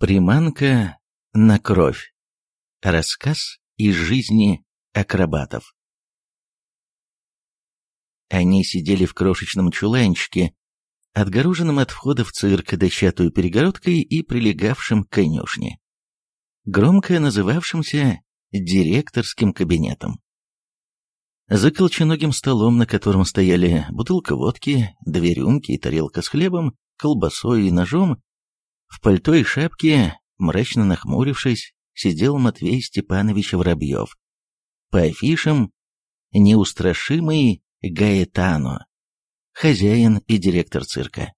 Приманка на кровь. Рассказ из жизни акробатов. Они сидели в крошечном чуланчике, отгороженном от входа в цирк дощатую перегородкой и прилегавшим к конюшне, громко называвшимся директорским кабинетом. За колченогим столом, на котором стояли бутылка водки, две рюмки и тарелка с хлебом, колбасой и ножом, в пальто и шапке, мрачно нахмурившись, сидел Матвей Степанович Воробьев. По афишам неустрашимый Гаэтано, хозяин и директор цирка.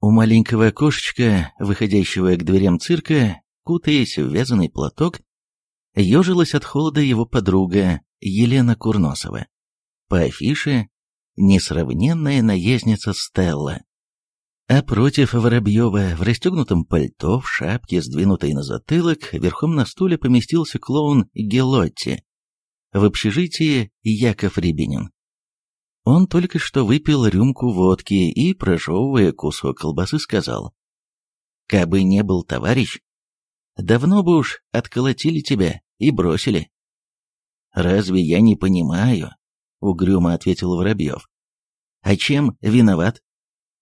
У маленького окошечка, выходящего к дверям цирка, кутаясь в вязаный платок, ежилась от холода его подруга Елена Курносова. По афише несравненная наездница Стелла. А против Воробьева в расстегнутом пальто, в шапке, сдвинутой на затылок, верхом на стуле поместился клоун Гелотти. В общежитии Яков Рябинин. Он только что выпил рюмку водки и, прожевывая кусок колбасы, сказал. «Кабы не был товарищ, давно бы уж отколотили тебя и бросили». «Разве я не понимаю?» — угрюмо ответил Воробьев. «А чем виноват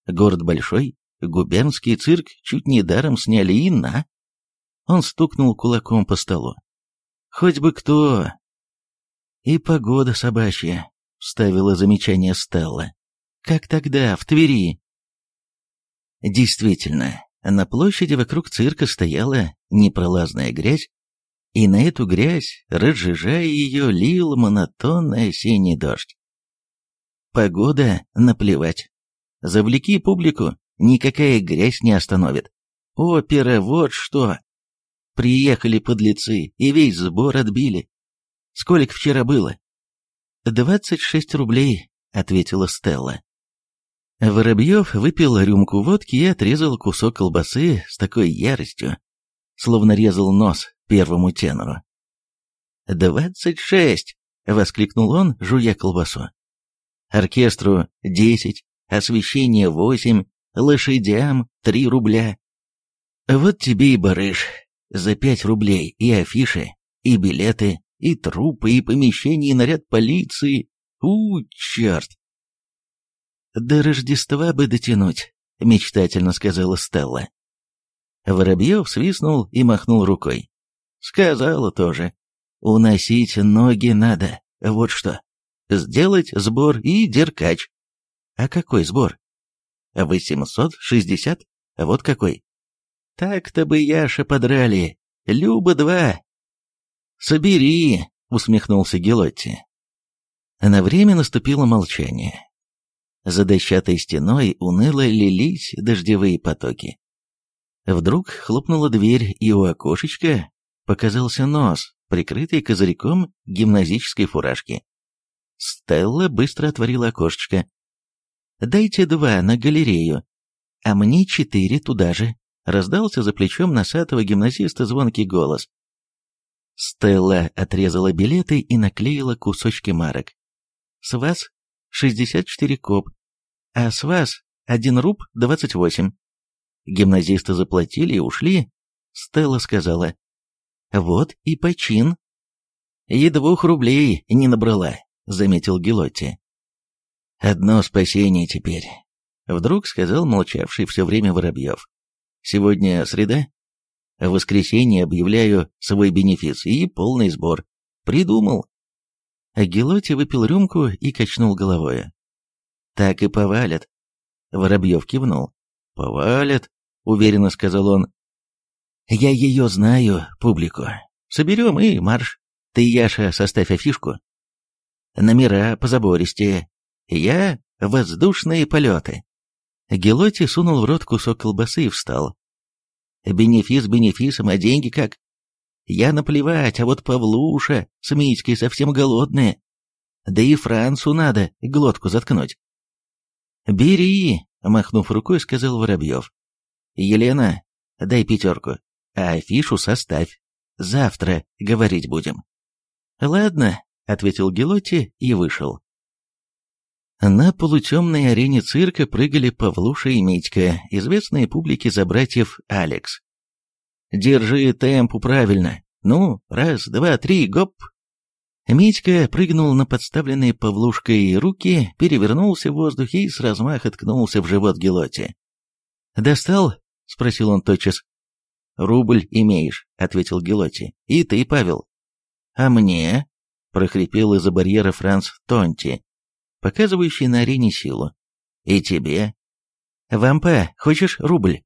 Город большой, губернский цирк чуть не даром сняли и на. Он стукнул кулаком по столу. Хоть бы кто. И погода собачья, вставила замечание Стелла. Как тогда, в Твери? Действительно, на площади вокруг цирка стояла непролазная грязь, и на эту грязь, разжижая ее, лил монотонный осенний дождь. Погода наплевать. Завлеки публику, никакая грязь не остановит. Опера, вот что! Приехали подлецы и весь сбор отбили. Сколько вчера было? «Двадцать шесть рублей», — ответила Стелла. Воробьев выпил рюмку водки и отрезал кусок колбасы с такой яростью, словно резал нос первому тенору. «Двадцать шесть!» — воскликнул он, жуя колбасу. «Оркестру десять, освещение восемь, лошадям три рубля. Вот тебе и барыш, за пять рублей и афиши, и билеты, и трупы, и помещение, и наряд полиции. У, черт! До Рождества бы дотянуть, мечтательно сказала Стелла. Воробьев свистнул и махнул рукой. Сказала тоже. Уносить ноги надо, вот что. Сделать сбор и деркач. А какой сбор? 860? Вот какой. Так-то бы Яша подрали. Люба два. Собери, усмехнулся Гелотти. На время наступило молчание. За дощатой стеной уныло лились дождевые потоки. Вдруг хлопнула дверь, и у окошечка показался нос, прикрытый козырьком гимназической фуражки. Стелла быстро отворила окошечко. Дайте два на галерею, а мне четыре туда же», — раздался за плечом носатого гимназиста звонкий голос. Стелла отрезала билеты и наклеила кусочки марок. «С вас 64 коп, а с вас один руб 28». Гимназисты заплатили и ушли. Стелла сказала, «Вот и почин». «И двух рублей не набрала», — заметил Гелотти. Одно спасение теперь. Вдруг сказал молчавший все время Воробьев. Сегодня среда. В воскресенье объявляю свой бенефис и полный сбор. Придумал. Агилоти выпил рюмку и качнул головой. Так и повалят. Воробьев кивнул. Повалят, уверенно сказал он. Я ее знаю, публику. Соберем и марш. Ты, Яша, составь афишку. Номера позабористее, я — воздушные полеты. Гелоти сунул в рот кусок колбасы и встал. Бенефис бенефисом, а деньги как? Я наплевать, а вот Павлуша с Митькой совсем голодные. Да и Францу надо глотку заткнуть. «Бери!» — махнув рукой, сказал Воробьев. «Елена, дай пятерку, а афишу составь. Завтра говорить будем». «Ладно», — ответил Гелотти и вышел. На полутемной арене цирка прыгали Павлуша и Митька, известные публике за братьев Алекс. Держи темпу правильно. Ну, раз, два, три, гоп!» Митька прыгнул на подставленные Павлушкой руки, перевернулся в воздухе и с размаха ткнулся в живот Гелоти. «Достал?» — спросил он тотчас. «Рубль имеешь», — ответил Гелоти. «И ты, Павел». «А мне?» — прохрипел из-за барьера Франц Тонти, показывающий на арене силу. «И тебе?» «Вампа, хочешь рубль?»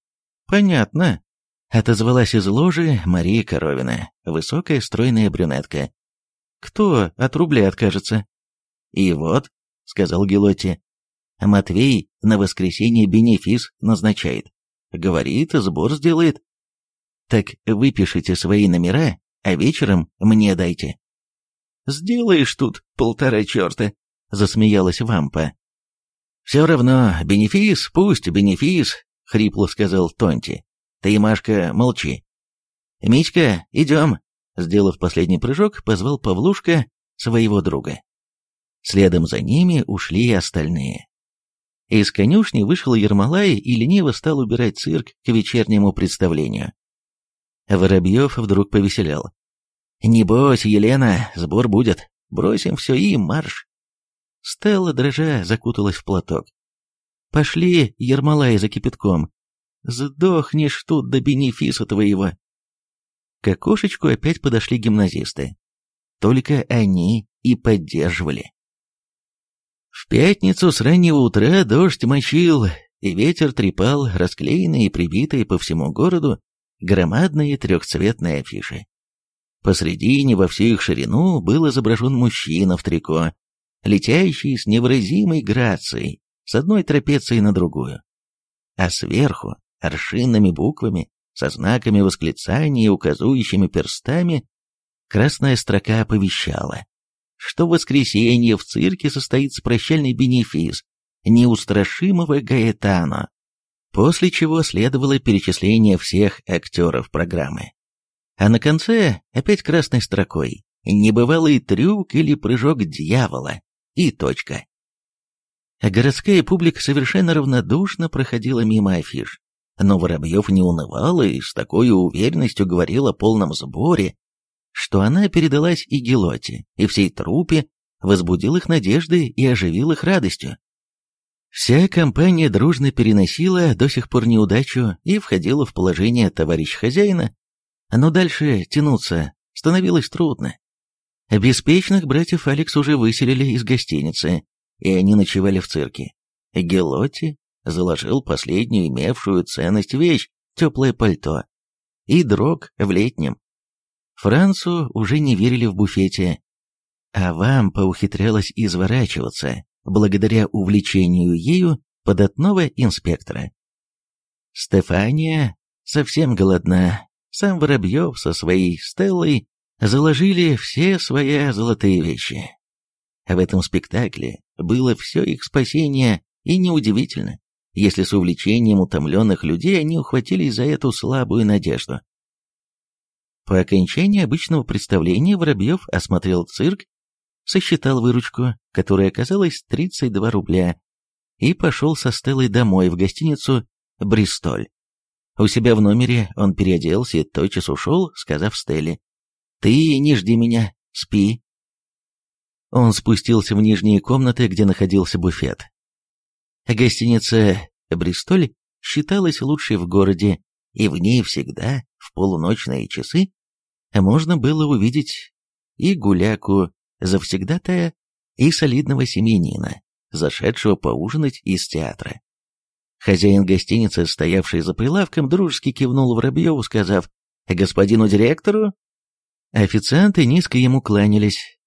«Понятно», — отозвалась из ложи Мария Коровина, высокая стройная брюнетка. «Кто от рубля откажется?» «И вот», — сказал Гелотти, — «Матвей на воскресенье бенефис назначает. Говорит, сбор сделает. Так выпишите свои номера, а вечером мне дайте». «Сделаешь тут полтора черта», — засмеялась Вампа. «Все равно, бенефис, пусть бенефис», — хрипло сказал Тонти. «Ты, Машка, молчи». «Митька, идем», — сделав последний прыжок, позвал Павлушка своего друга. Следом за ними ушли и остальные. Из конюшни вышел Ермолай и лениво стал убирать цирк к вечернему представлению. Воробьев вдруг повеселял. «Небось, Елена, сбор будет. Бросим все и марш!» Стелла, дрожа, закуталась в платок. «Пошли, Ермолай, за кипятком. Сдохнешь тут до бенефиса твоего!» К окошечку опять подошли гимназисты. Только они и поддерживали. В пятницу с раннего утра дождь мочил, и ветер трепал расклеенные и прибитые по всему городу громадные трехцветные афиши. Посредине во всю их ширину был изображен мужчина в трико, летящий с невыразимой грацией с одной трапецией на другую. А сверху, аршинными буквами, со знаками восклицания и указующими перстами, красная строка оповещала, что в воскресенье в цирке состоится прощальный бенефис неустрашимого Гаэтано, после чего следовало перечисление всех актеров программы. А на конце опять красной строкой небывалый трюк или прыжок дьявола и точка. Городская публика совершенно равнодушно проходила мимо афиш. Но Воробьев не унывал и с такой уверенностью говорил о полном сборе, что она передалась и Гелоте, и всей трупе, возбудил их надежды и оживил их радостью. Вся компания дружно переносила до сих пор неудачу и входила в положение товарища хозяина, но дальше тянуться становилось трудно. Беспечных братьев Алекс уже выселили из гостиницы, и они ночевали в цирке. Гелотти заложил последнюю имевшую ценность вещь, теплое пальто, и дрог в летнем. Францу уже не верили в буфете, а вам поухитрялась изворачиваться, благодаря увлечению ею податного инспектора. Стефания совсем голодна, сам Воробьев со своей Стеллой заложили все свои золотые вещи. В этом спектакле было все их спасение, и неудивительно, если с увлечением утомленных людей они ухватились за эту слабую надежду. По окончании обычного представления Воробьев осмотрел цирк, сосчитал выручку, которая оказалась 32 рубля, и пошел со Стеллой домой в гостиницу «Бристоль». У себя в номере он переоделся и тотчас ушел, сказав Стелле, «Ты не жди меня, спи». Он спустился в нижние комнаты, где находился буфет. Гостиница «Бристоль» считалась лучшей в городе, и в ней всегда, в полуночные часы, можно было увидеть и гуляку завсегдатая, и солидного семьянина, зашедшего поужинать из театра. Хозяин гостиницы, стоявший за прилавком, дружески кивнул Воробьеву, сказав «Господину директору?» Официанты низко ему кланялись.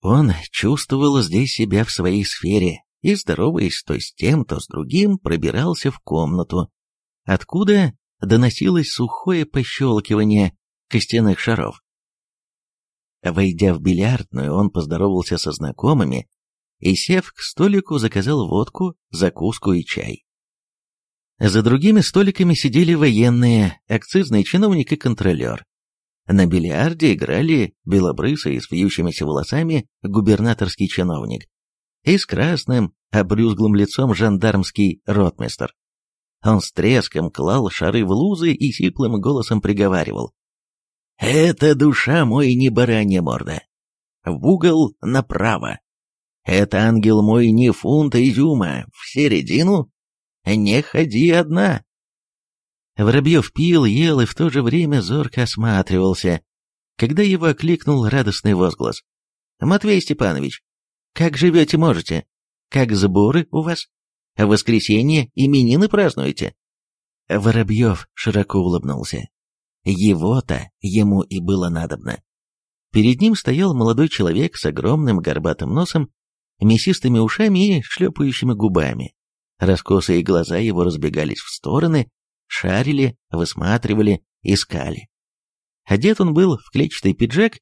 Он чувствовал здесь себя в своей сфере и, здороваясь то с тем, то с другим, пробирался в комнату, откуда доносилось сухое пощелкивание костяных шаров. Войдя в бильярдную, он поздоровался со знакомыми и, сев к столику, заказал водку, закуску и чай. За другими столиками сидели военные, акцизный чиновник и контролер. На бильярде играли белобрысый с вьющимися волосами губернаторский чиновник и с красным, обрюзглым лицом жандармский ротмистр. Он с треском клал шары в лузы и сиплым голосом приговаривал. «Это душа мой не баранья морда. В угол направо. Это ангел мой не фунта изюма. В середину не ходи одна». Воробьев пил, ел и в то же время зорко осматривался, когда его окликнул радостный возглас. «Матвей Степанович, как живете можете? Как сборы у вас? В воскресенье именины празднуете?» Воробьев широко улыбнулся. Его-то ему и было надобно. Перед ним стоял молодой человек с огромным горбатым носом, мясистыми ушами и шлепающими губами. Раскосые глаза его разбегались в стороны, шарили, высматривали, искали. Одет он был в клетчатый пиджак,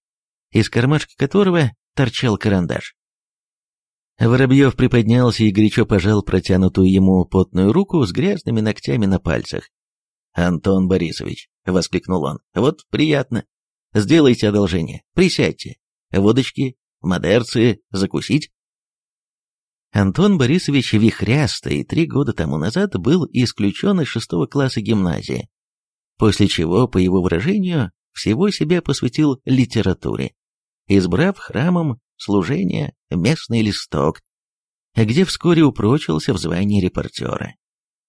из кармашка которого торчал карандаш. Воробьев приподнялся и горячо пожал протянутую ему потную руку с грязными ногтями на пальцах. «Антон Борисович», — воскликнул он, — «вот приятно. Сделайте одолжение, присядьте. Водочки, модерцы, закусить». Антон Борисович Вихрястый три года тому назад был исключен из шестого класса гимназии, после чего, по его выражению, всего себя посвятил литературе, избрав храмом служения местный листок, где вскоре упрочился в звании репортера.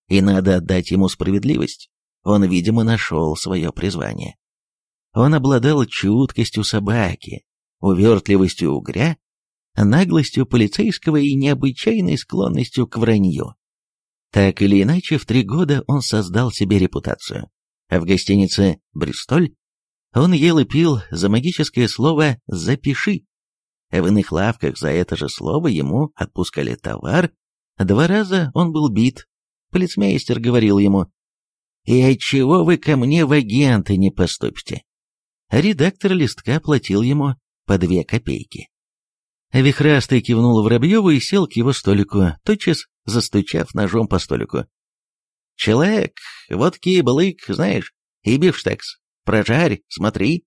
И надо отдать ему справедливость, он, видимо, нашел свое призвание. Он обладал чуткостью собаки, увертливостью угря, наглостью полицейского и необычайной склонностью к вранью. Так или иначе, в три года он создал себе репутацию. А в гостинице «Бристоль» он ел и пил за магическое слово «запиши», в иных лавках за это же слово ему отпускали товар. Два раза он был бит. Полицмейстер говорил ему, «И отчего вы ко мне в агенты не поступите?» Редактор листка платил ему по две копейки. Вихрастый кивнул Воробьеву и сел к его столику, тотчас застучав ножом по столику. «Человек, водки, балык, знаешь, и бифштекс. Прожарь, смотри».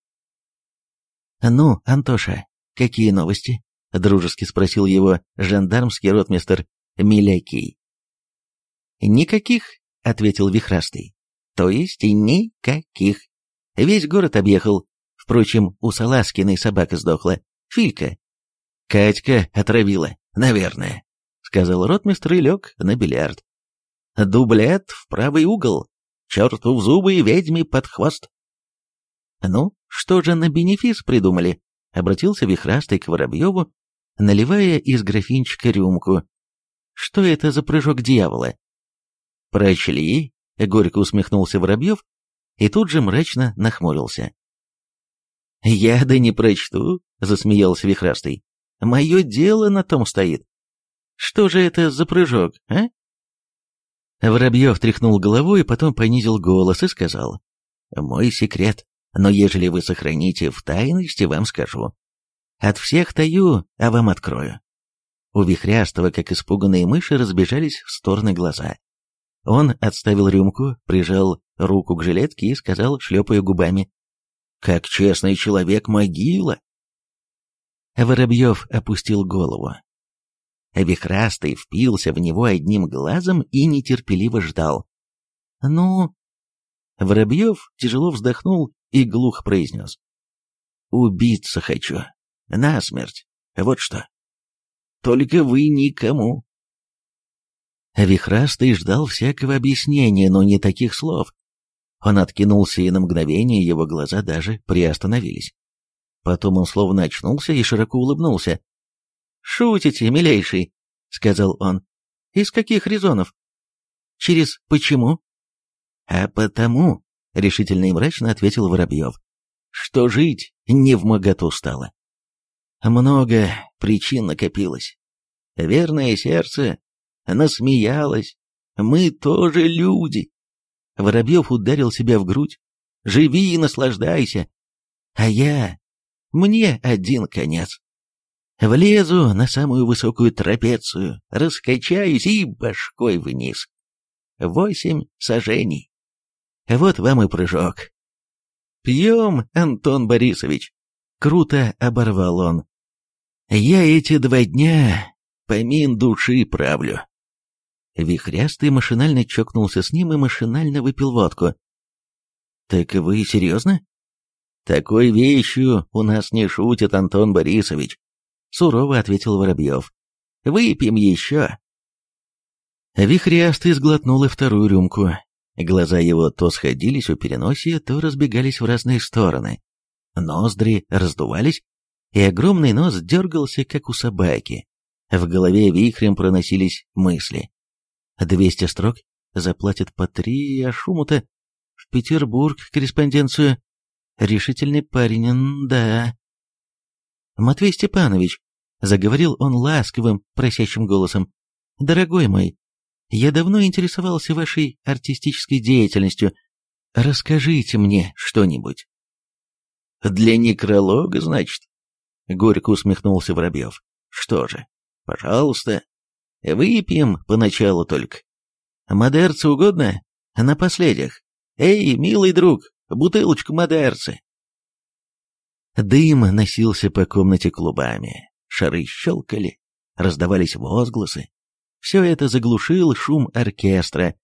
«Ну, Антоша, «Какие новости?» — дружески спросил его жандармский ротмистер Милякий. «Никаких», — ответил Вихрастый. «То есть никаких. Весь город объехал. Впрочем, у Саласкиной собака сдохла. Филька. Катька отравила, наверное», — сказал ротмистр и лег на бильярд. «Дублет в правый угол. Черту в зубы и ведьме под хвост». «Ну, что же на бенефис придумали?» Обратился вихрастый к Воробьеву, наливая из графинчика рюмку. «Что это за прыжок дьявола?» «Прочли?» — горько усмехнулся Воробьев и тут же мрачно нахмурился. «Я да не прочту», — засмеялся Вихрастый. «Мое дело на том стоит. Что же это за прыжок, а?» Воробьев тряхнул головой, потом понизил голос и сказал. «Мой секрет но ежели вы сохраните в тайности, вам скажу. От всех таю, а вам открою». У Вихрястого, как испуганные мыши, разбежались в стороны глаза. Он отставил рюмку, прижал руку к жилетке и сказал, шлепая губами, «Как честный человек могила!» Воробьев опустил голову. Вихрастый впился в него одним глазом и нетерпеливо ждал. «Ну...» Воробьев тяжело вздохнул и глухо произнес. «Убиться хочу. Насмерть. Вот что. Только вы никому». Вихрастый ждал всякого объяснения, но не таких слов. Он откинулся, и на мгновение его глаза даже приостановились. Потом он словно очнулся и широко улыбнулся. «Шутите, милейший», — сказал он. «Из каких резонов?» «Через почему?» «А потому», — решительно и мрачно ответил Воробьев, — «что жить не в моготу стало. Много причин накопилось. Верное сердце насмеялось. Мы тоже люди. Воробьев ударил себя в грудь. Живи и наслаждайся. А я... Мне один конец. Влезу на самую высокую трапецию, раскачаюсь и башкой вниз. Восемь сажений. Вот вам и прыжок. Пьем, Антон Борисович. Круто оборвал он. Я эти два дня помин души правлю. Вихрястый машинально чокнулся с ним и машинально выпил водку. «Так вы серьезно?» «Такой вещью у нас не шутит Антон Борисович», — сурово ответил Воробьев. «Выпьем еще». Вихрястый сглотнул и вторую рюмку. Глаза его то сходились у переносия, то разбегались в разные стороны. Ноздри раздувались, и огромный нос дергался, как у собаки. В голове вихрем проносились мысли. Двести строк заплатят по три, а шуму-то в Петербург корреспонденцию. Решительный парень, да. Матвей Степанович, заговорил он ласковым, просящим голосом, дорогой мой, я давно интересовался вашей артистической деятельностью. Расскажите мне что-нибудь. Для некролога, значит? Горько усмехнулся Воробьев. Что же, пожалуйста, выпьем поначалу только. Модерцы угодно? Напоследях. Эй, милый друг, бутылочку модерцы. Дым носился по комнате клубами, шары щелкали, раздавались возгласы. Все это заглушил шум оркестра,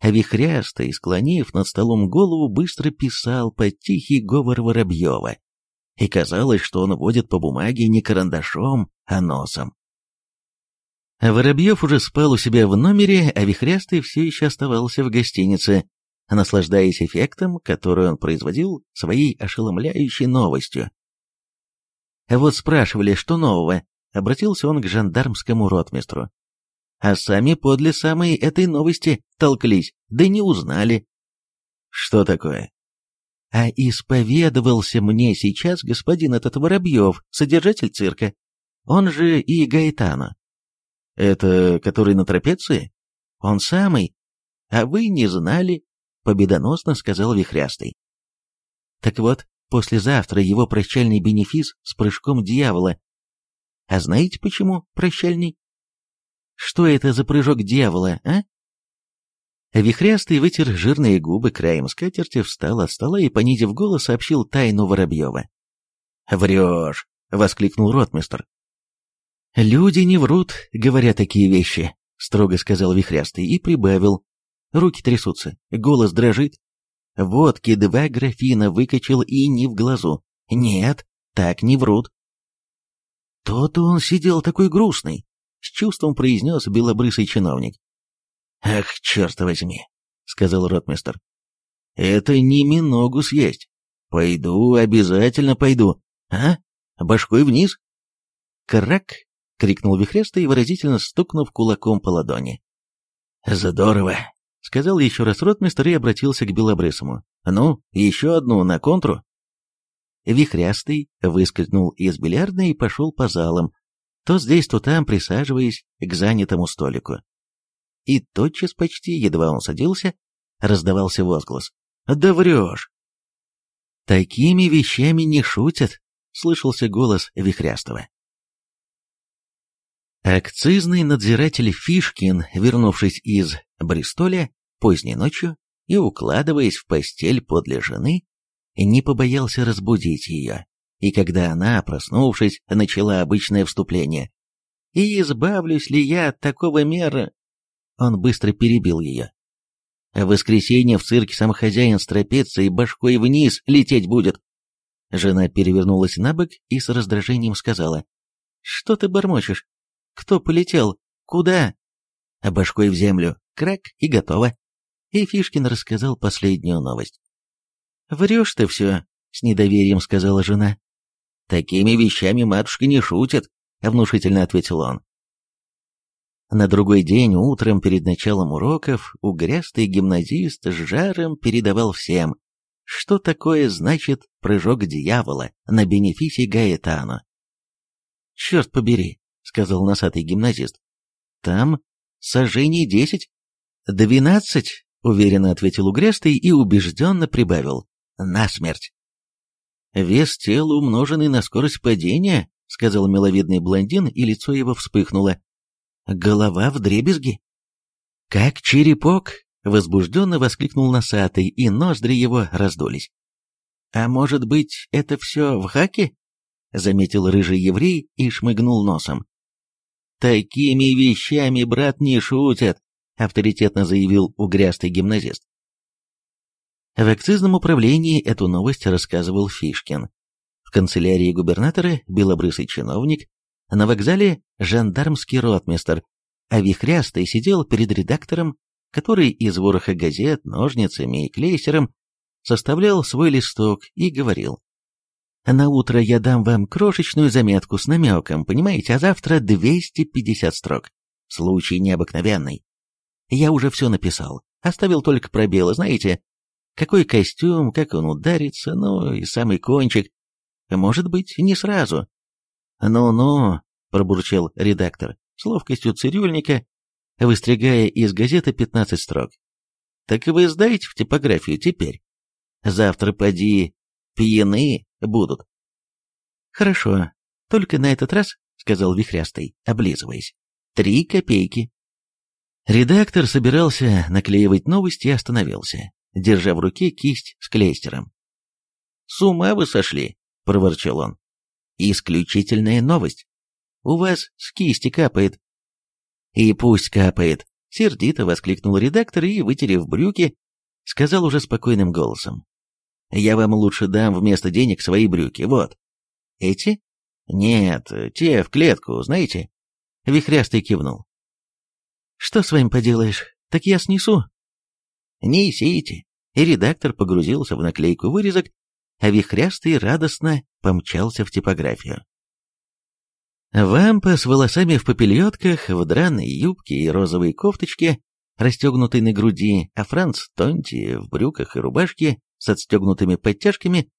а вихрястый, склонив над столом голову, быстро писал под тихий говор Воробьева. И казалось, что он водит по бумаге не карандашом, а носом. Воробьев уже спал у себя в номере, а Вихрястый все еще оставался в гостинице, наслаждаясь эффектом, который он производил своей ошеломляющей новостью. Вот спрашивали, что нового, обратился он к жандармскому ротмистру а сами подле самой этой новости толклись, да не узнали. Что такое? А исповедовался мне сейчас господин этот Воробьев, содержатель цирка. Он же и Гаэтано. Это который на трапеции? Он самый. А вы не знали, победоносно сказал Вихрястый. Так вот, послезавтра его прощальный бенефис с прыжком дьявола. А знаете почему прощальный? Что это за прыжок дьявола, а? Вихрястый вытер жирные губы краем скатерти, встал от стола и, понизив голос, сообщил тайну Воробьева. «Врешь!» — воскликнул ротмистр. «Люди не врут, говоря такие вещи», — строго сказал Вихрястый и прибавил. Руки трясутся, голос дрожит. Водки два графина выкачал и не в глазу. Нет, так не врут. То-то он сидел такой грустный, — с чувством произнес белобрысый чиновник. «Ах, черт возьми!» — сказал ротмистер. «Это не миногу съесть. Пойду, обязательно пойду. А? Башкой вниз?» «Крак!» — крикнул Вихрестый, выразительно стукнув кулаком по ладони. «Здорово!» — сказал еще раз ротмистер и обратился к Белобрысому. «Ну, еще одну на контру?» Вихрястый выскользнул из бильярдной и пошел по залам, то здесь, то там, присаживаясь к занятому столику. И тотчас почти, едва он садился, раздавался возглас. «Да врешь!» «Такими вещами не шутят», — слышался голос Вихрястова. Акцизный надзиратель Фишкин, вернувшись из Бристоля поздней ночью и укладываясь в постель подле жены, не побоялся разбудить ее и когда она, проснувшись, начала обычное вступление. «И избавлюсь ли я от такого мера?» Он быстро перебил ее. «В воскресенье в цирке сам хозяин с и башкой вниз лететь будет». Жена перевернулась на бок и с раздражением сказала. «Что ты бормочешь? Кто полетел? Куда?» «Башкой в землю. Крак и готово». И Фишкин рассказал последнюю новость. «Врешь ты все», — с недоверием сказала жена. «Такими вещами матушка не шутит», — внушительно ответил он. На другой день утром перед началом уроков угрястый гимназист с жаром передавал всем, что такое значит прыжок дьявола на бенефисе Гаэтано. «Черт побери», — сказал носатый гимназист, — «там сожжений десять». «Двенадцать», — уверенно ответил угрястый и убежденно прибавил, — «насмерть». «Вес тела, умноженный на скорость падения», — сказал миловидный блондин, и лицо его вспыхнуло. «Голова в дребезги». «Как черепок!» — возбужденно воскликнул носатый, и ноздри его раздулись. «А может быть, это все в хаке?» — заметил рыжий еврей и шмыгнул носом. «Такими вещами, брат, не шутят. авторитетно заявил угрястый гимназист. В акцизном управлении эту новость рассказывал Фишкин. В канцелярии губернатора белобрысый чиновник, на вокзале жандармский ротмистер, а Вихрястый сидел перед редактором, который из вороха газет, ножницами и клейсером составлял свой листок и говорил. «На утро я дам вам крошечную заметку с намеком, понимаете, а завтра 250 строк. Случай необыкновенный. Я уже все написал, оставил только пробелы, знаете, какой костюм, как он ударится, ну и самый кончик. Может быть, не сразу. «Ну-ну», — пробурчал редактор, с ловкостью цирюльника, выстригая из газеты 15 строк. «Так вы сдаете в типографию теперь? Завтра, поди, пьяны будут». «Хорошо, только на этот раз», — сказал Вихрястый, облизываясь, — «три копейки». Редактор собирался наклеивать новости и остановился, держа в руке кисть с клейстером. «С ума вы сошли!» — проворчал он. «Исключительная новость. У вас с кисти капает». «И пусть капает!» — сердито воскликнул редактор и, вытерев брюки, сказал уже спокойным голосом. «Я вам лучше дам вместо денег свои брюки, вот». «Эти?» «Нет, те в клетку, знаете?» Вихрястый кивнул. Что с вами поделаешь? Так я снесу. Несите. И редактор погрузился в наклейку вырезок, а вихрястый радостно помчался в типографию. Вампа с волосами в попельотках, в драной юбке и розовой кофточке, расстегнутой на груди, а Франц Тонти в брюках и рубашке с отстегнутыми подтяжками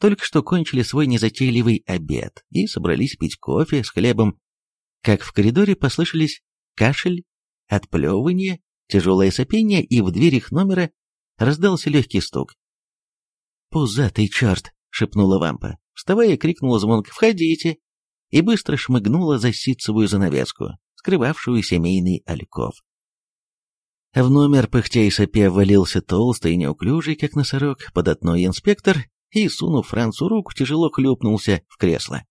только что кончили свой незатейливый обед и собрались пить кофе с хлебом, как в коридоре послышались кашель отплевывание, тяжелое сопение, и в дверь их номера раздался легкий стук. «Пузатый черт!» — шепнула вампа. Вставая, крикнула звонко «Входите!» и быстро шмыгнула за ситцевую занавеску, скрывавшую семейный альков. В номер, пыхтя и сопя, валился толстый и неуклюжий, как носорог, податной инспектор, и, сунув Францу руку, тяжело хлюпнулся в кресло.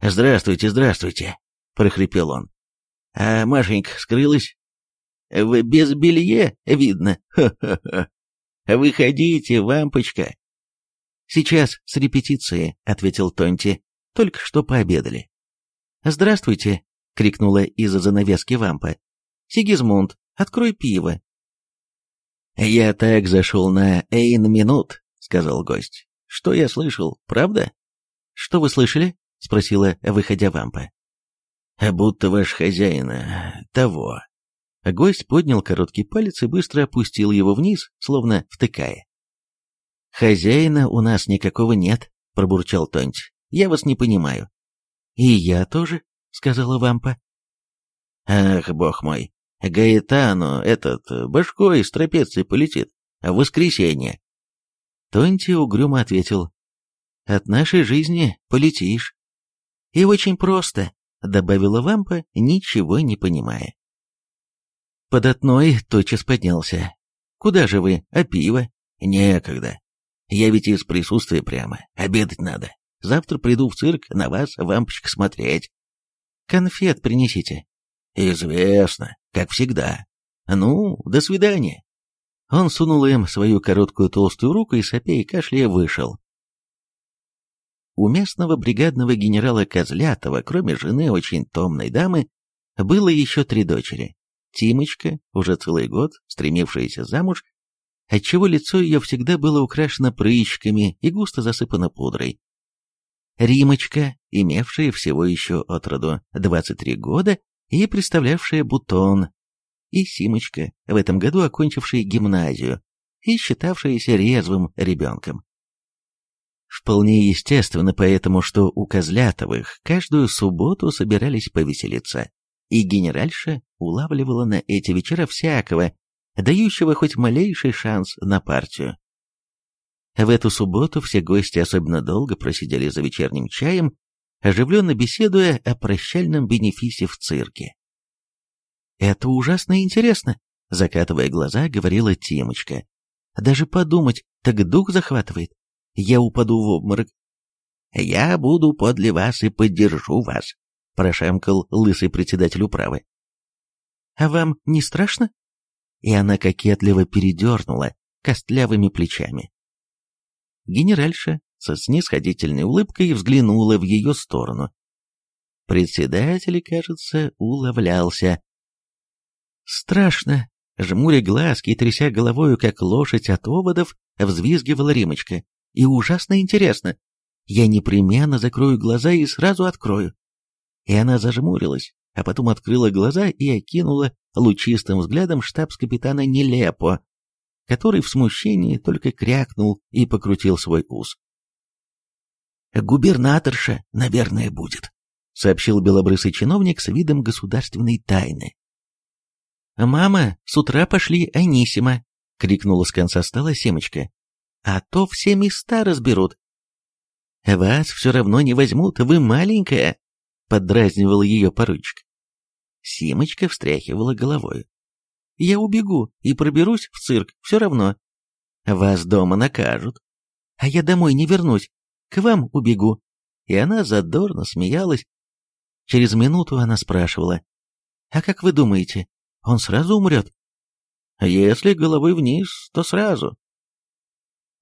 «Здравствуйте, здравствуйте!» — прохрипел он. А Машенька скрылась. В без белье, видно. Ха-ха-ха. Выходите, вампочка. Сейчас с репетиции, ответил Тонти. Только что пообедали. Здравствуйте, крикнула из-за занавески вампа. Сигизмунд, открой пиво. Я так зашел на Эйн минут, сказал гость. Что я слышал, правда? Что вы слышали? спросила, выходя вампа. Будто ваш хозяин э, того». Гость поднял короткий палец и быстро опустил его вниз, словно втыкая. «Хозяина у нас никакого нет», — пробурчал Тонти. «Я вас не понимаю». «И я тоже», — сказала Вампа. «Ах, бог мой, Гаэтану этот башкой из трапеции полетит. В воскресенье». Тонти угрюмо ответил. «От нашей жизни полетишь». «И очень просто добавила вампа, ничего не понимая. Податной тотчас поднялся. «Куда же вы? А пиво?» «Некогда. Я ведь из присутствия прямо. Обедать надо. Завтра приду в цирк на вас, вампочка, смотреть. Конфет принесите». «Известно, как всегда. Ну, до свидания». Он сунул им свою короткую толстую руку и, сопя и кашляя, вышел. У местного бригадного генерала Козлятова, кроме жены очень томной дамы, было еще три дочери. Тимочка, уже целый год стремившаяся замуж, отчего лицо ее всегда было украшено прыщиками и густо засыпано пудрой. Римочка, имевшая всего еще от роду 23 года и представлявшая бутон, и Симочка, в этом году окончившая гимназию и считавшаяся резвым ребенком. Вполне естественно поэтому, что у Козлятовых каждую субботу собирались повеселиться, и генеральша улавливала на эти вечера всякого, дающего хоть малейший шанс на партию. В эту субботу все гости особенно долго просидели за вечерним чаем, оживленно беседуя о прощальном бенефисе в цирке. «Это ужасно интересно», — закатывая глаза, говорила Тимочка. «Даже подумать, так дух захватывает я упаду в обморок. «Я буду подле вас и поддержу вас», — прошамкал лысый председатель управы. «А вам не страшно?» и она кокетливо передернула костлявыми плечами. Генеральша со снисходительной улыбкой взглянула в ее сторону. Председатель, кажется, уловлялся. «Страшно!» — жмуря глазки и тряся головою, как лошадь от оводов, взвизгивала Римочка. «И ужасно интересно! Я непременно закрою глаза и сразу открою!» И она зажмурилась, а потом открыла глаза и окинула лучистым взглядом штабс-капитана Нелепо, который в смущении только крякнул и покрутил свой ус. «Губернаторша, наверное, будет», — сообщил белобрысый чиновник с видом государственной тайны. «Мама, с утра пошли Анисима!» — крикнула с конца стола Семочка. «А то все места разберут!» «Вас все равно не возьмут, вы маленькая!» — поддразнивал ее поручик. Симочка встряхивала головой. «Я убегу и проберусь в цирк, все равно. Вас дома накажут. А я домой не вернусь, к вам убегу». И она задорно смеялась. Через минуту она спрашивала, «А как вы думаете, он сразу умрет?» «Если головой вниз, то сразу».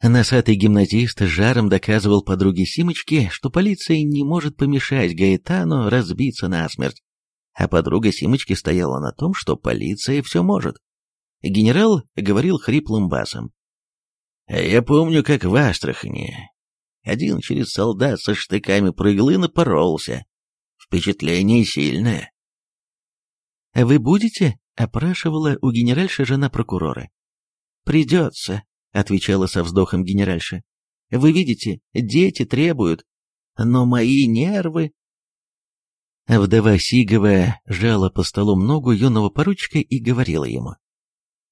Носатый гимназист жаром доказывал подруге Симочке, что полиция не может помешать Гаэтану разбиться насмерть а подруга Симочки стояла на том, что полиция все может. Генерал говорил хриплым басом. «Я помню, как в Астрахани. Один через солдат со штыками прыгал и напоролся. Впечатление сильное». «Вы будете?» — опрашивала у генеральши жена прокурора. «Придется», — отвечала со вздохом генеральша. «Вы видите, дети требуют, но мои нервы...» Вдова Сигова жала по столу ногу юного поручика и говорила ему.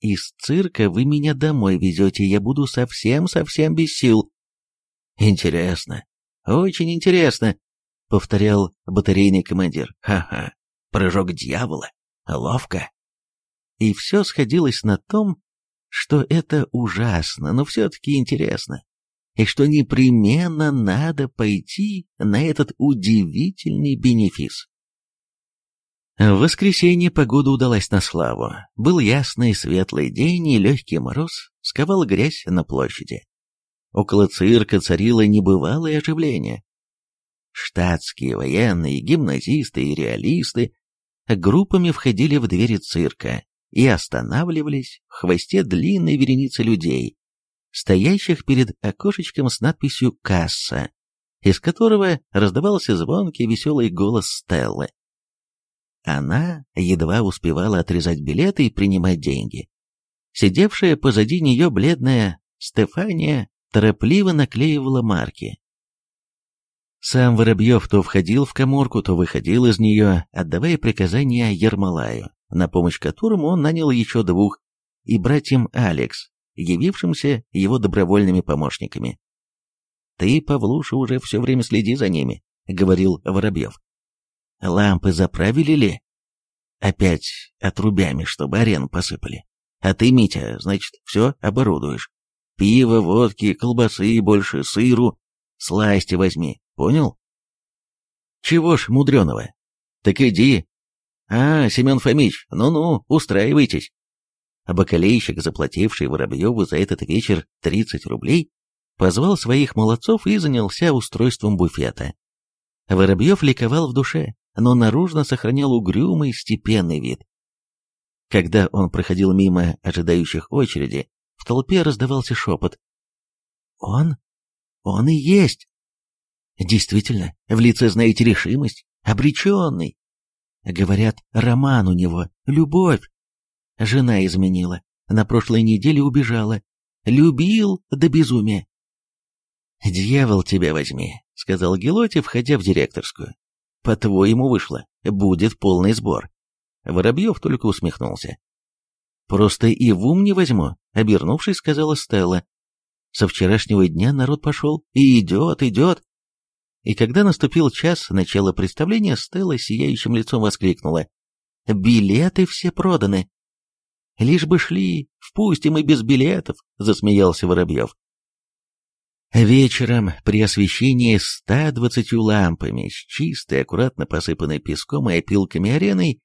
«Из цирка вы меня домой везете, я буду совсем-совсем без сил». «Интересно, очень интересно», — повторял батарейный командир. «Ха-ха, прыжок дьявола, ловко». И все сходилось на том, что это ужасно, но все-таки интересно, и что непременно надо пойти на этот удивительный бенефис. В воскресенье погода удалась на славу. Был ясный светлый день, и легкий мороз сковал грязь на площади. Около цирка царило небывалое оживление. Штатские, военные, гимназисты и реалисты группами входили в двери цирка и останавливались в хвосте длинной вереницы людей, стоящих перед окошечком с надписью «Касса», из которого раздавался звонкий веселый голос Стеллы. Она едва успевала отрезать билеты и принимать деньги. Сидевшая позади нее бледная Стефания торопливо наклеивала марки. Сам Воробьев то входил в коморку, то выходил из нее, отдавая приказания Ермолаю, на помощь которому он нанял еще двух, и братьям Алекс, явившимся его добровольными помощниками. «Ты, Павлуша, уже все время следи за ними», — говорил Воробьев. Лампы заправили ли? Опять отрубями, чтобы арену посыпали. А ты, Митя, значит, все оборудуешь. Пиво, водки, колбасы, больше сыру. Сласти возьми, понял? Чего ж мудреного? Так иди. А, Семен Фомич, ну-ну, устраивайтесь. А бакалейщик, заплативший Воробьеву за этот вечер 30 рублей, позвал своих молодцов и занялся устройством буфета. Воробьев ликовал в душе но наружно сохранял угрюмый степенный вид. Когда он проходил мимо ожидающих очереди, в толпе раздавался шепот. «Он? Он и есть!» Действительно, в лице, знаете, решимость, обреченный. Говорят, роман у него, любовь. Жена изменила, на прошлой неделе убежала. Любил до безумия. «Дьявол тебя возьми», — сказал Гелоти, входя в директорскую. По-твоему вышло. Будет полный сбор. Воробьев только усмехнулся. Просто и в ум не возьму, обернувшись, сказала Стелла. Со вчерашнего дня народ пошел, и идет, идет. И когда наступил час начала представления, Стелла сияющим лицом воскликнула. «Билеты все проданы!» «Лишь бы шли, впустим и без билетов», — засмеялся Воробьев. Вечером при освещении 120 лампами с чистой, аккуратно посыпанной песком и опилками ареной,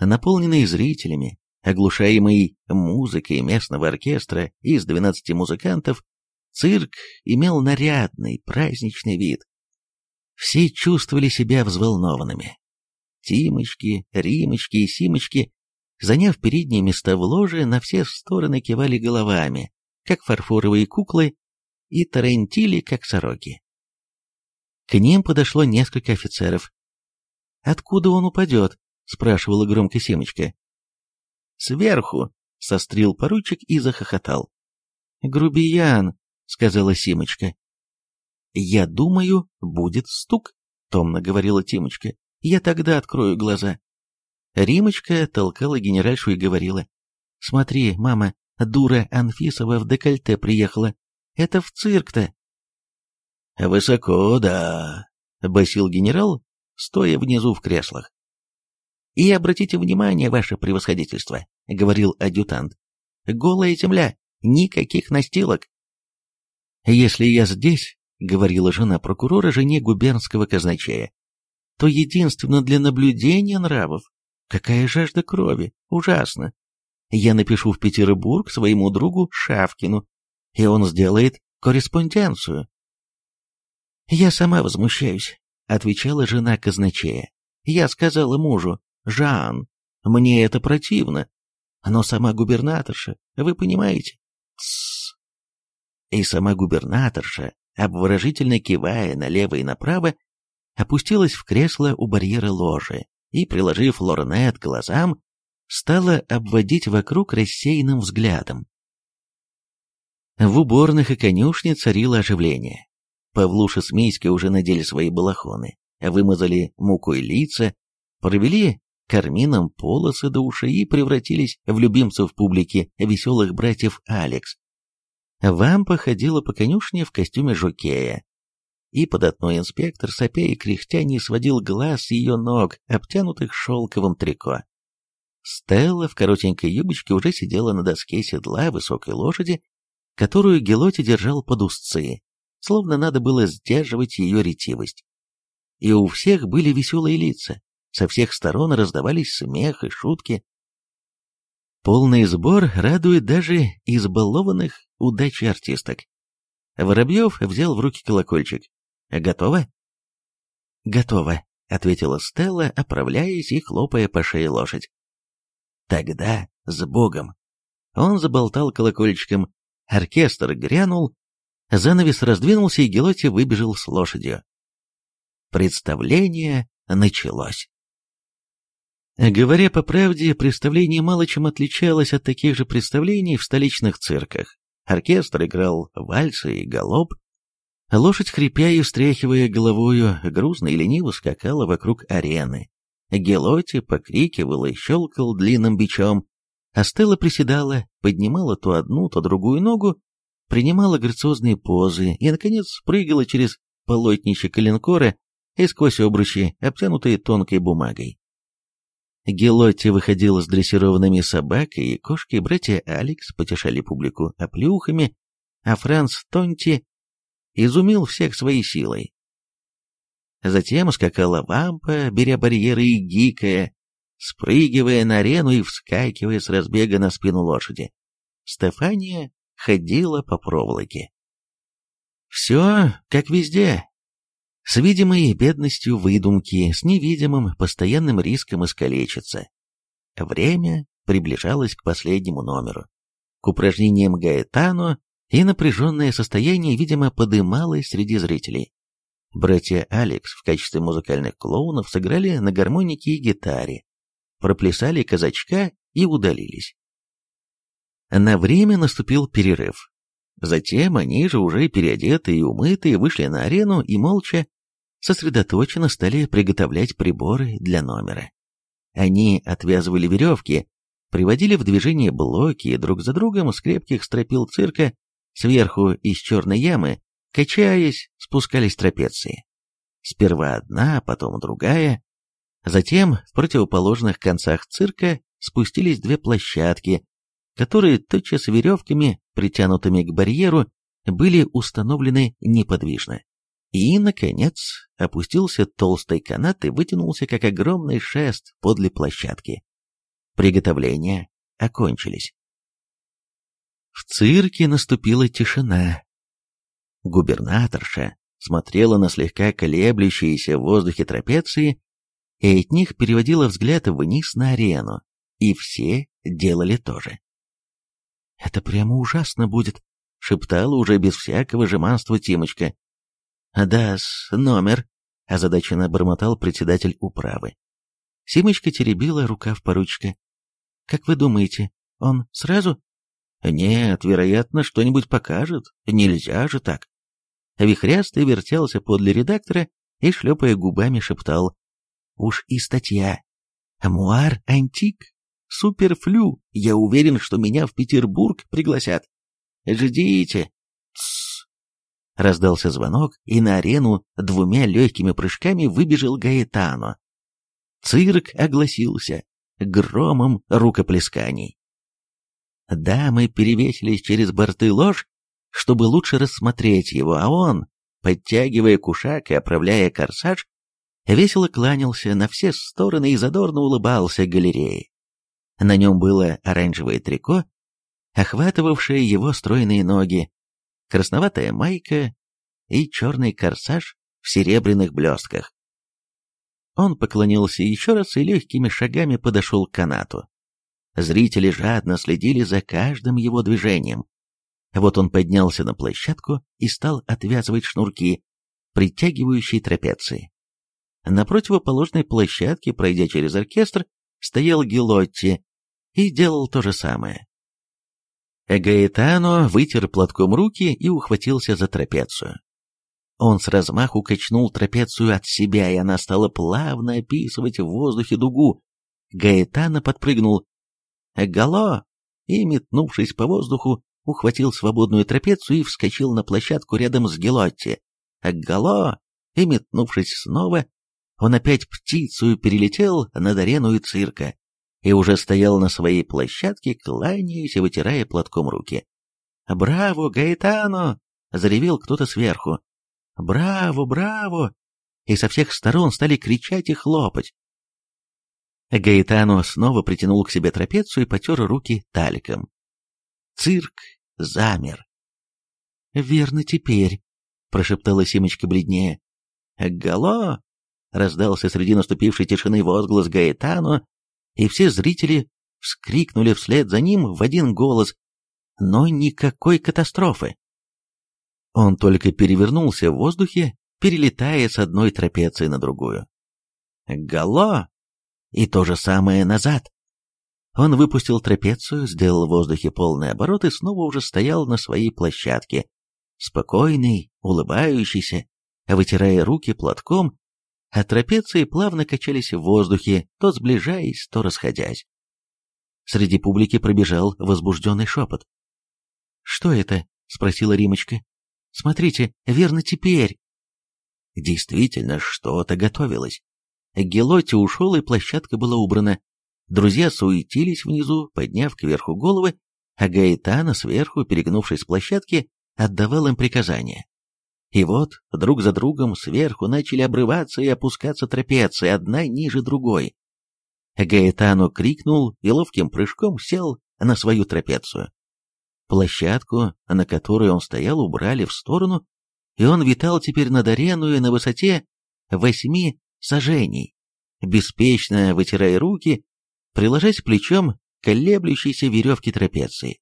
наполненной зрителями, Оглушаемый музыкой местного оркестра из 12 музыкантов, цирк имел нарядный праздничный вид. Все чувствовали себя взволнованными. Тимочки, Римочки и Симочки, заняв передние места в ложе, на все стороны кивали головами, как фарфоровые куклы, и тарантили, как сороки. К ним подошло несколько офицеров. «Откуда он упадет?» — спрашивала громко Симочка. «Сверху!» — сострил поручик и захохотал. «Грубиян!» — сказала Симочка. «Я думаю, будет стук», — томно говорила Тимочка. «Я тогда открою глаза». Римочка толкала генеральшу и говорила. «Смотри, мама, дура Анфисова в декольте приехала. Это в цирк-то». «Высоко, да», — басил генерал, стоя внизу в креслах. «И обратите внимание, ваше превосходительство», — говорил адъютант. «Голая земля, никаких настилок». «Если я здесь», — говорила жена прокурора жене губернского казначея, «то единственно для наблюдения нравов. Какая жажда крови, ужасно. Я напишу в Петербург своему другу Шавкину, и он сделает корреспонденцию». «Я сама возмущаюсь», — отвечала жена казначея. «Я сказала мужу, Жан, мне это противно. Но сама губернаторша, вы понимаете? Тссс. И сама губернаторша, обворожительно кивая налево и направо, опустилась в кресло у барьера ложи и, приложив лорнет к глазам, стала обводить вокруг рассеянным взглядом. В уборных и конюшне царило оживление. Павлуша с Миськой уже надели свои балахоны, вымазали мукой лица, провели кармином полосы до ушей и превратились в любимцев публики веселых братьев Алекс. Вампа ходила по конюшне в костюме жокея, и податной инспектор, сопя и кряхтя, не сводил глаз с ее ног, обтянутых шелковым трико. Стелла в коротенькой юбочке уже сидела на доске седла высокой лошади, которую Гелоти держал под узцы, словно надо было сдерживать ее ретивость. И у всех были веселые лица, со всех сторон раздавались смех и шутки. Полный сбор радует даже избалованных удачи артисток. Воробьев взял в руки колокольчик. «Готово?» «Готово», — ответила Стелла, оправляясь и хлопая по шее лошадь. «Тогда с Богом!» Он заболтал колокольчиком, оркестр грянул, занавес раздвинулся, и Гелоти выбежал с лошадью. Представление началось. Говоря по правде, представление мало чем отличалось от таких же представлений в столичных цирках. Оркестр играл вальсы и галоп. Лошадь, хрипя и встряхивая головою, грузно и лениво скакала вокруг арены. Гелоти покрикивал и щелкал длинным бичом, а Стелла приседала, поднимала то одну, то другую ногу, принимала грациозные позы и, наконец, прыгала через полотнище коленкора и сквозь обручи, обтянутые тонкой бумагой. Гелотти выходила с дрессированными собакой и кошкой, братья Алекс потешали публику оплюхами, а Франц Тонти изумил всех своей силой. Затем скакала вампа, беря барьеры и гикая, спрыгивая на арену и вскакивая с разбега на спину лошади. Стефания ходила по проволоке. Все, как везде, с видимой бедностью выдумки, с невидимым постоянным риском искалечиться. Время приближалось к последнему номеру. К упражнениям Гаэтано и напряженное состояние, видимо, подымалось среди зрителей. Братья Алекс в качестве музыкальных клоунов сыграли на гармонике и гитаре, проплясали казачка и удалились. На время наступил перерыв. Затем они же уже переодетые и умытые вышли на арену и молча сосредоточенно стали приготовлять приборы для номера. Они отвязывали веревки, приводили в движение блоки друг за другом с крепких стропил цирка сверху из черной ямы, качаясь, спускались трапеции. Сперва одна, потом другая. Затем в противоположных концах цирка спустились две площадки, которые тотчас веревками, притянутыми к барьеру, были установлены неподвижно. И, наконец, опустился толстый канат и вытянулся, как огромный шест подле площадки. Приготовление, окончились. В цирке наступила тишина. Губернаторша смотрела на слегка колеблющиеся в воздухе трапеции и от них переводила взгляд вниз на арену, и все делали то же. «Это прямо ужасно будет», — шептала уже без всякого жеманства Тимочка. «Да-с, номер», — озадаченно бормотал председатель управы. Симочка теребила рукав поручика. «Как вы думаете, он сразу?» «Нет, вероятно, что-нибудь покажет. Нельзя же так». Вихрястый вертелся подле редактора и, шлепая губами, шептал. «Уж и статья. Муар антик. Суперфлю. Я уверен, что меня в Петербург пригласят. Ждите. Раздался звонок, и на арену двумя легкими прыжками выбежал Гаэтано. Цирк огласился громом рукоплесканий. Дамы перевесились через борты ложь, чтобы лучше рассмотреть его, а он, подтягивая кушак и оправляя корсаж, весело кланялся на все стороны и задорно улыбался галерее. На нем было оранжевое трико, охватывавшее его стройные ноги, красноватая майка и черный корсаж в серебряных блестках. Он поклонился еще раз и легкими шагами подошел к канату. Зрители жадно следили за каждым его движением. Вот он поднялся на площадку и стал отвязывать шнурки, притягивающие трапеции. На противоположной площадке, пройдя через оркестр, стоял Гелотти и делал то же самое. Гаэтано вытер платком руки и ухватился за трапецию. Он с размаху качнул трапецию от себя, и она стала плавно описывать в воздухе дугу. Гаэтано подпрыгнул. «Гало!» и, метнувшись по воздуху, ухватил свободную трапецию и вскочил на площадку рядом с Гелотти. «Гало!» и, метнувшись снова, он опять птицу перелетел над арену цирка и уже стоял на своей площадке, кланяясь и вытирая платком руки. «Браво, Гаэтано!» — заревел кто-то сверху. «Браво, браво!» И со всех сторон стали кричать и хлопать. Гаэтано снова притянул к себе трапецию и потер руки таликом. Цирк замер. «Верно теперь», — прошептала Симочка бледнее. «Гало!» — раздался среди наступившей тишины возглас Гаэтано, и все зрители вскрикнули вслед за ним в один голос, но никакой катастрофы. Он только перевернулся в воздухе, перелетая с одной трапеции на другую. Гало! И то же самое назад. Он выпустил трапецию, сделал в воздухе полный оборот и снова уже стоял на своей площадке, спокойный, улыбающийся, вытирая руки платком, а трапеции плавно качались в воздухе, то сближаясь, то расходясь. Среди публики пробежал возбужденный шепот. «Что это?» — спросила Римочка. Смотрите, верно теперь. Действительно, что-то готовилось. Гелотти ушел, и площадка была убрана. Друзья суетились внизу, подняв кверху головы, а Гаэтана сверху, перегнувшись с площадки, отдавал им приказания. И вот, друг за другом сверху начали обрываться и опускаться трапеции, одна ниже другой. Гаэтану крикнул и ловким прыжком сел на свою трапецию. Площадку, на которой он стоял, убрали в сторону, и он витал теперь над ареной на высоте восьми сажений, беспечно вытирая руки, приложась плечом к колеблющейся веревке трапеции.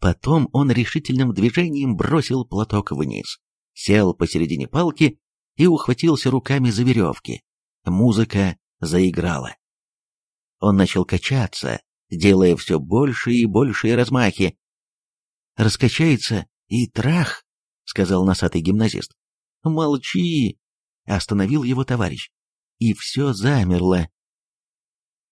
Потом он решительным движением бросил платок вниз, сел посередине палки и ухватился руками за веревки. Музыка заиграла. Он начал качаться, делая все больше и большие размахи, раскачается и трах, сказал носатый гимназист. Молчи, остановил его товарищ. И все замерло.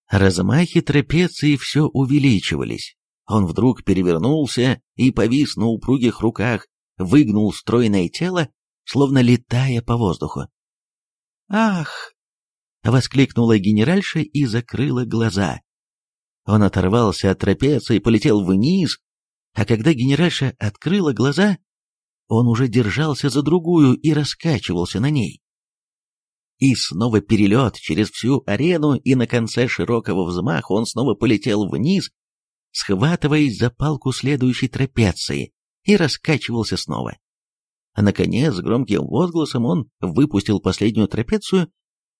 Размахи трапеции все увеличивались. Он вдруг перевернулся и повис на упругих руках, выгнул стройное тело, словно летая по воздуху. «Ах!» — воскликнула генеральша и закрыла глаза. Он оторвался от трапеции и полетел вниз, а когда генеральша открыла глаза, он уже держался за другую и раскачивался на ней. И снова перелет через всю арену, и на конце широкого взмаха он снова полетел вниз, схватываясь за палку следующей трапеции, и раскачивался снова. Наконец, с громким возгласом он выпустил последнюю трапецию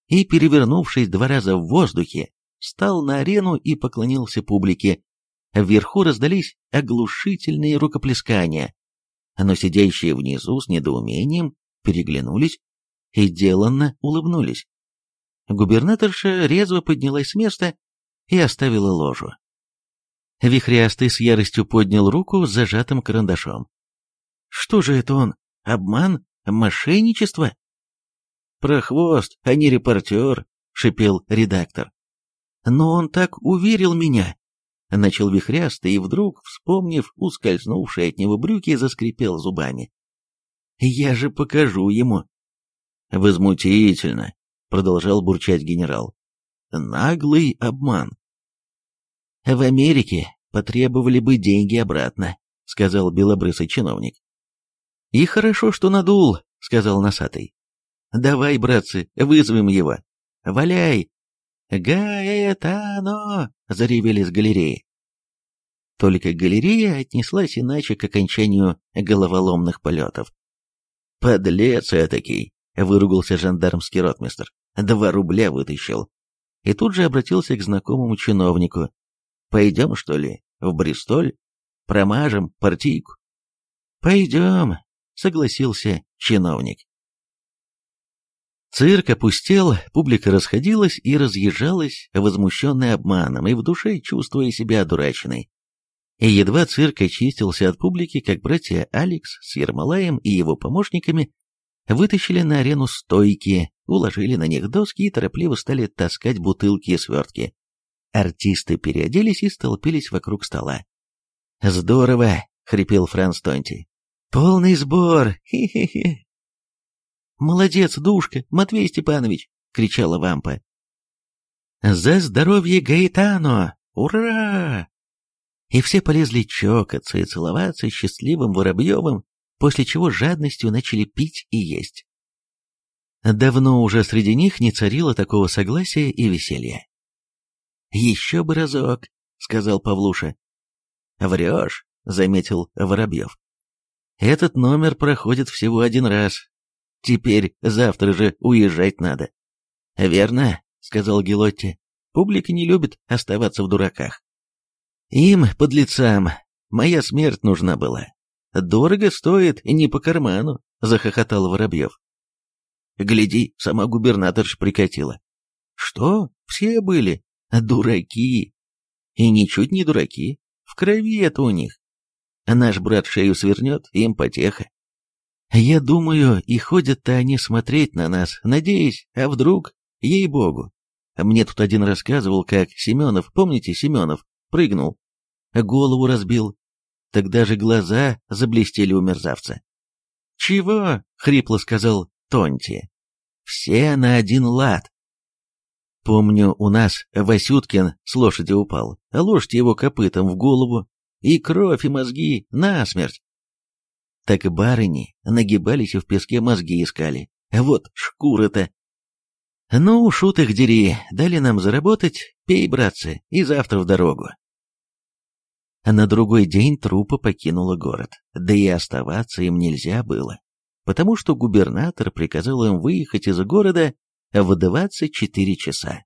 и, перевернувшись два раза в воздухе, встал на арену и поклонился публике. Вверху раздались оглушительные рукоплескания, но сидящие внизу с недоумением переглянулись и деланно улыбнулись. Губернаторша резво поднялась с места и оставила ложу. Вихрястый с яростью поднял руку с зажатым карандашом. Что же это он? Обман? Мошенничество? Прохвост, а не репортер, шипел редактор. Но он так уверил меня. Начал вихрястый и вдруг, вспомнив ускользнувшие от него брюки, заскрипел зубами. Я же покажу ему. Возмутительно, продолжал бурчать генерал. Наглый обман. В Америке потребовали бы деньги обратно, сказал белобрысый чиновник. И хорошо, что надул, сказал носатый. Давай, братцы, вызовем его. Валяй! Гаэтано! заревели с галереи. Только галерея отнеслась иначе к окончанию головоломных полетов. «Подлец этакий!» — выругался жандармский ротмистр. «Два рубля вытащил». И тут же обратился к знакомому чиновнику. «Пойдем, что ли, в Бристоль? Промажем партийку?» «Пойдем», — согласился чиновник. Цирк опустел, публика расходилась и разъезжалась, возмущенная обманом и в душе чувствуя себя одураченной. И едва цирк очистился от публики, как братья Алекс с Ермолаем и его помощниками вытащили на арену стойки, уложили на них доски и торопливо стали таскать бутылки и свертки. Артисты переоделись и столпились вокруг стола. «Здорово!» — хрипел Франц Тонти. «Полный сбор! Хе-хе-хе!» «Молодец, душка, Матвей Степанович!» — кричала Вампа. «За здоровье Гаэтано! Ура!» И все полезли чокаться и целоваться счастливым Воробьевым, после чего жадностью начали пить и есть. Давно уже среди них не царило такого согласия и веселья. «Еще бы разок», — сказал Павлуша. «Врешь», — заметил Воробьев. «Этот номер проходит всего один раз. Теперь завтра же уезжать надо». «Верно», — сказал Гелотти. «Публика не любит оставаться в дураках». «Им, подлецам, моя смерть нужна была. Дорого стоит не по карману», — захохотал Воробьев. «Гляди, сама губернаторша прикатила». «Что? Все были? Дураки. И ничуть не дураки. В крови это у них. Наш брат шею свернет, им потеха. Я думаю, и ходят-то они смотреть на нас, надеясь, а вдруг, ей-богу. Мне тут один рассказывал, как Семенов, помните Семенов, прыгнул, голову разбил. Тогда же глаза заблестели у мерзавца. «Чего?» — хрипло сказал Тонти. «Все на один лад. Помню, у нас Васюткин с лошади упал, а лошадь его копытом в голову, и кровь, и мозги насмерть. Так барыни нагибались и в песке мозги искали. Вот шкура-то. Ну, шут их дери, дали нам заработать, пей, братцы, и завтра в дорогу. На другой день трупа покинула город, да и оставаться им нельзя было, потому что губернатор приказал им выехать из города в 24 часа.